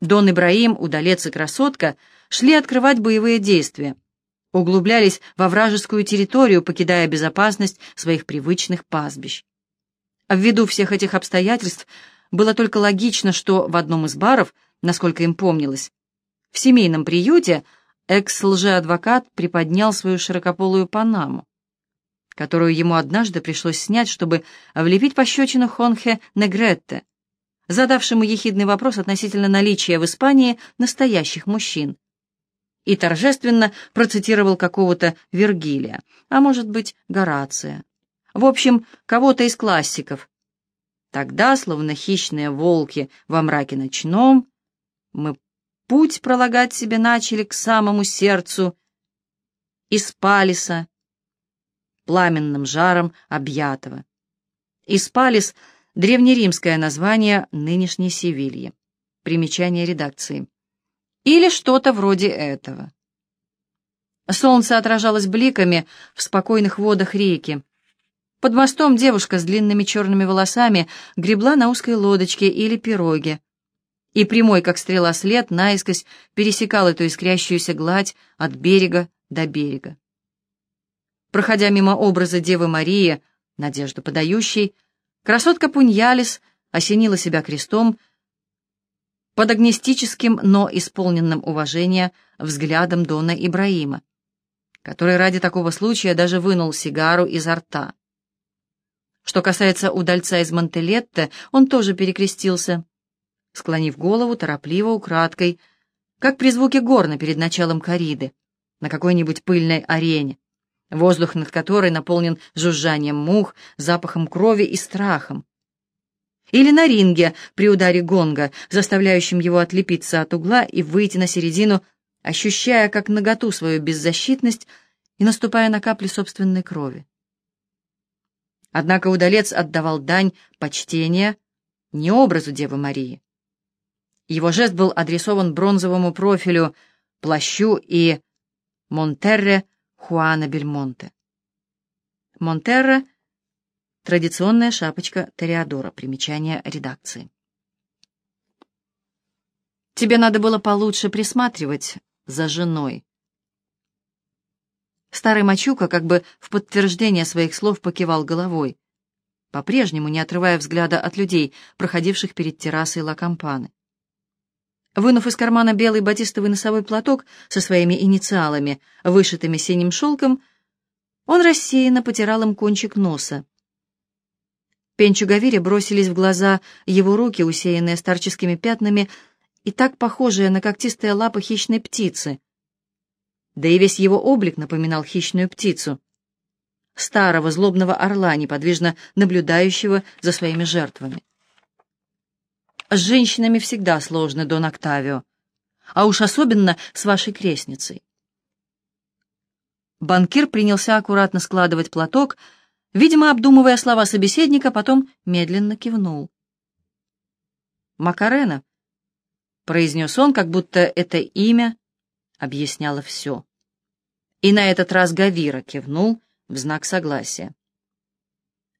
Дон Ибраим, удалец и красотка шли открывать боевые действия, углублялись во вражескую территорию, покидая безопасность своих привычных пастбищ. Ввиду всех этих обстоятельств было только логично, что в одном из баров, насколько им помнилось, в семейном приюте экс-лжеадвокат приподнял свою широкополую панаму, которую ему однажды пришлось снять, чтобы влепить пощечину Хонхе Негретте, задавшему ехидный вопрос относительно наличия в Испании настоящих мужчин, и торжественно процитировал какого-то Вергилия, а может быть, Горация. В общем, кого-то из классиков. Тогда, словно хищные волки во мраке ночном, мы путь пролагать себе начали к самому сердцу из Палиса, пламенным жаром объятого. Испалис — древнеримское название нынешней Севильи. Примечание редакции. Или что-то вроде этого. Солнце отражалось бликами в спокойных водах реки. Под мостом девушка с длинными черными волосами гребла на узкой лодочке или пироге, и прямой, как стрела, след наискось пересекал эту искрящуюся гладь от берега до берега. Проходя мимо образа Девы Марии, надежду подающей, красотка Пуньялис осенила себя крестом под агнистическим, но исполненным уважения взглядом Дона Ибраима, который ради такого случая даже вынул сигару изо рта. Что касается удальца из Монтелетте, он тоже перекрестился, склонив голову торопливо, украдкой, как при звуке горна перед началом кориды, на какой-нибудь пыльной арене, воздух над которой наполнен жужжанием мух, запахом крови и страхом. Или на ринге при ударе гонга, заставляющем его отлепиться от угла и выйти на середину, ощущая как наготу свою беззащитность и наступая на капли собственной крови. Однако удалец отдавал дань почтения не образу Девы Марии. Его жест был адресован бронзовому профилю, плащу и Монтерре Хуана Бельмонте. Монтерре — традиционная шапочка Тореадора, примечание редакции. Тебе надо было получше присматривать за женой. Старый Мачука как бы в подтверждение своих слов покивал головой, по-прежнему не отрывая взгляда от людей, проходивших перед террасой Ла Кампаны. Вынув из кармана белый батистовый носовой платок со своими инициалами, вышитыми синим шелком, он рассеянно потирал им кончик носа. Пенчу Гавире бросились в глаза его руки, усеянные старческими пятнами и так похожие на когтистые лапы хищной птицы, да и весь его облик напоминал хищную птицу, старого злобного орла, неподвижно наблюдающего за своими жертвами. С женщинами всегда сложно, Дон Октавио, а уж особенно с вашей крестницей. Банкир принялся аккуратно складывать платок, видимо, обдумывая слова собеседника, потом медленно кивнул. «Макарена», — произнес он, как будто это имя объясняло все. И на этот раз Гавира кивнул в знак согласия.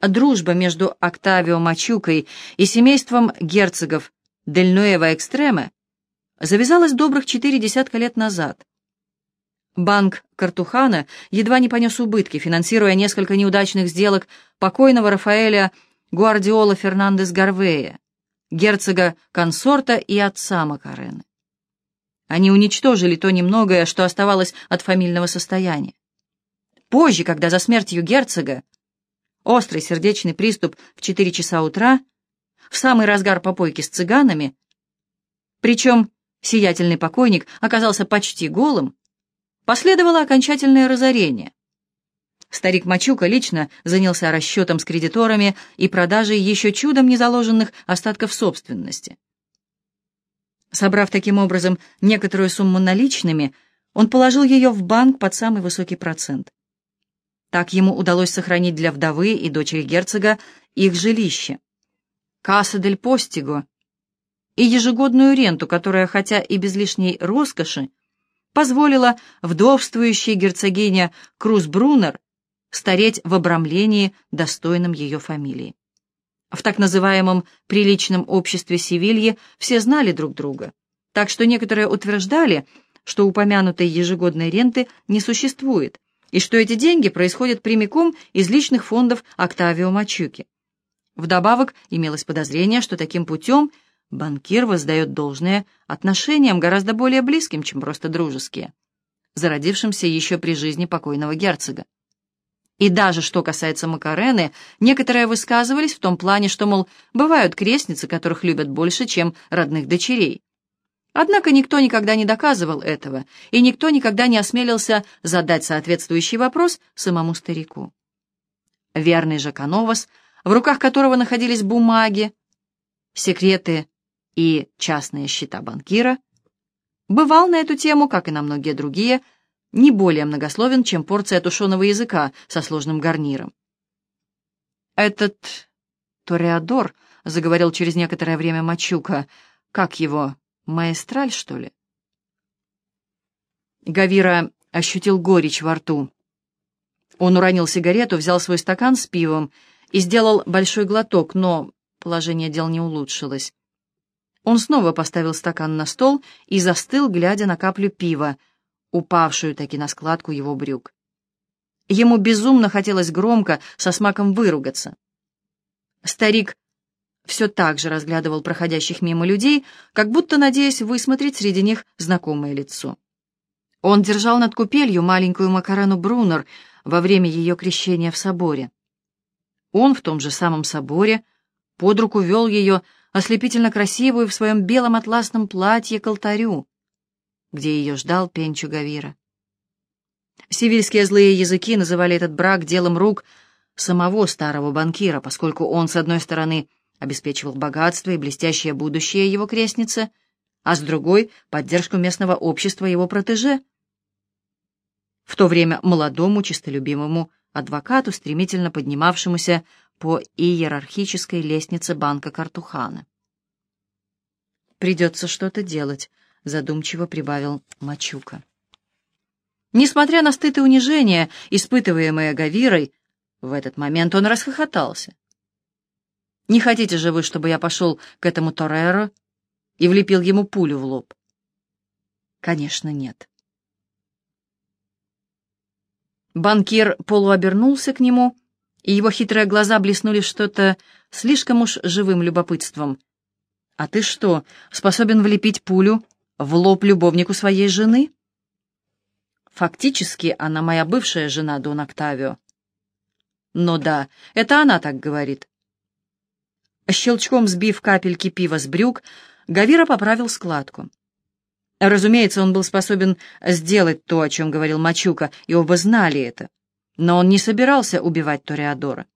Дружба между Октавио Мачукой и семейством герцогов Дель Экстреме завязалась добрых четыре десятка лет назад. Банк Картухана едва не понес убытки, финансируя несколько неудачных сделок покойного Рафаэля Гуардиола Фернандес Гарвея, герцога-консорта и отца Макарены. Они уничтожили то немногое, что оставалось от фамильного состояния. Позже, когда за смертью герцога, острый сердечный приступ в четыре часа утра, в самый разгар попойки с цыганами, причем сиятельный покойник оказался почти голым, последовало окончательное разорение. Старик Мачука лично занялся расчетом с кредиторами и продажей еще чудом не заложенных остатков собственности. Собрав таким образом некоторую сумму наличными, он положил ее в банк под самый высокий процент. Так ему удалось сохранить для вдовы и дочери герцога их жилище. Касса дель Постиго и ежегодную ренту, которая, хотя и без лишней роскоши, позволила вдовствующей герцогине Крузбрунер стареть в обрамлении, достойном ее фамилии. В так называемом приличном обществе Севильи все знали друг друга, Так что некоторые утверждали, что упомянутой ежегодной ренты не существует, и что эти деньги происходят прямиком из личных фондов Октавио Мачуки. Вдобавок имелось подозрение, что таким путем банкир воздает должное отношениям гораздо более близким, чем просто дружеские, зародившимся еще при жизни покойного герцога. И даже что касается Макарены, некоторые высказывались в том плане, что, мол, бывают крестницы, которых любят больше, чем родных дочерей. Однако никто никогда не доказывал этого, и никто никогда не осмелился задать соответствующий вопрос самому старику. Верный же Кановас, в руках которого находились бумаги, секреты и частные счета банкира, бывал на эту тему, как и на многие другие, не более многословен, чем порция тушеного языка со сложным гарниром. «Этот Тореадор», — заговорил через некоторое время Мачука, — «как его, маэстраль, что ли?» Гавира ощутил горечь во рту. Он уронил сигарету, взял свой стакан с пивом и сделал большой глоток, но положение дел не улучшилось. Он снова поставил стакан на стол и застыл, глядя на каплю пива, упавшую таки на складку его брюк. Ему безумно хотелось громко, со смаком выругаться. Старик все так же разглядывал проходящих мимо людей, как будто надеясь высмотреть среди них знакомое лицо. Он держал над купелью маленькую Макарену Брунер во время ее крещения в соборе. Он в том же самом соборе под руку вел ее, ослепительно красивую, в своем белом атласном платье к алтарю, где ее ждал Пенчу Гавира. Сивильские злые языки называли этот брак делом рук самого старого банкира, поскольку он, с одной стороны, обеспечивал богатство и блестящее будущее его крестницы, а с другой — поддержку местного общества его протеже. В то время молодому, честолюбимому адвокату, стремительно поднимавшемуся по иерархической лестнице банка Картухана. «Придется что-то делать», — задумчиво прибавил Мачука. Несмотря на стыд и унижение, испытываемые Гавирой, в этот момент он расхохотался. «Не хотите же вы, чтобы я пошел к этому Тореро и влепил ему пулю в лоб?» «Конечно, нет». Банкир полуобернулся к нему, и его хитрые глаза блеснули что-то слишком уж живым любопытством. «А ты что, способен влепить пулю в лоб любовнику своей жены?» «Фактически она моя бывшая жена, Дон Октавио». «Ну да, это она так говорит». Щелчком сбив капельки пива с брюк, Гавира поправил складку. Разумеется, он был способен сделать то, о чем говорил Мачука, и оба знали это но он не собирался убивать Тореадора.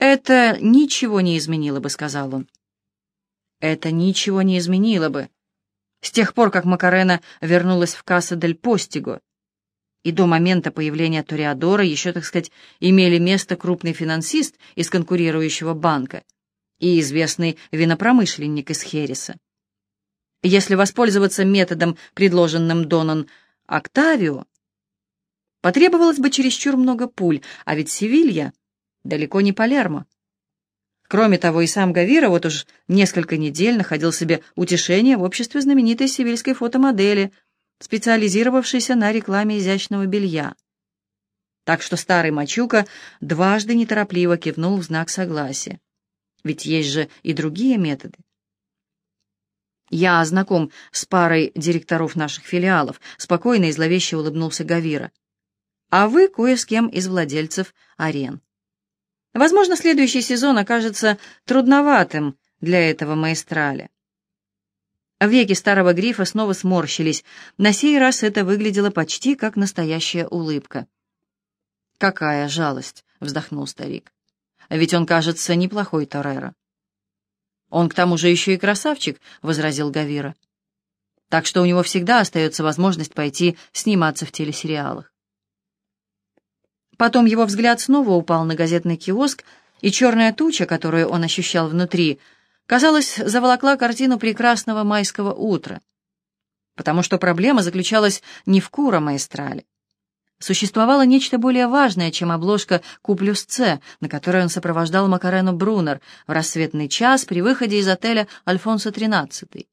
«Это ничего не изменило бы», — сказал он. «Это ничего не изменило бы. С тех пор, как Макарена вернулась в Касса дель Постиго, и до момента появления Тореадора еще, так сказать, имели место крупный финансист из конкурирующего банка и известный винопромышленник из Хереса. Если воспользоваться методом, предложенным Донан Октавио, Потребовалось бы чересчур много пуль, а ведь Севилья далеко не Палермо. Кроме того, и сам Гавира вот уж несколько недель находил себе утешение в обществе знаменитой севильской фотомодели, специализировавшейся на рекламе изящного белья. Так что старый Мачука дважды неторопливо кивнул в знак согласия. Ведь есть же и другие методы. «Я знаком с парой директоров наших филиалов», — спокойно и зловеще улыбнулся Гавира а вы кое с кем из владельцев арен. Возможно, следующий сезон окажется трудноватым для этого маэстраля. Веки старого грифа снова сморщились. На сей раз это выглядело почти как настоящая улыбка. «Какая жалость!» — вздохнул старик. «Ведь он, кажется, неплохой Тореро». «Он к тому же еще и красавчик», — возразил Гавира. «Так что у него всегда остается возможность пойти сниматься в телесериалах». Потом его взгляд снова упал на газетный киоск, и черная туча, которую он ощущал внутри, казалось, заволокла картину прекрасного майского утра. Потому что проблема заключалась не в Кура Маэстрале. Существовало нечто более важное, чем обложка «Ку плюс С», на которой он сопровождал Макарену Брунер в рассветный час при выходе из отеля «Альфонсо XIII».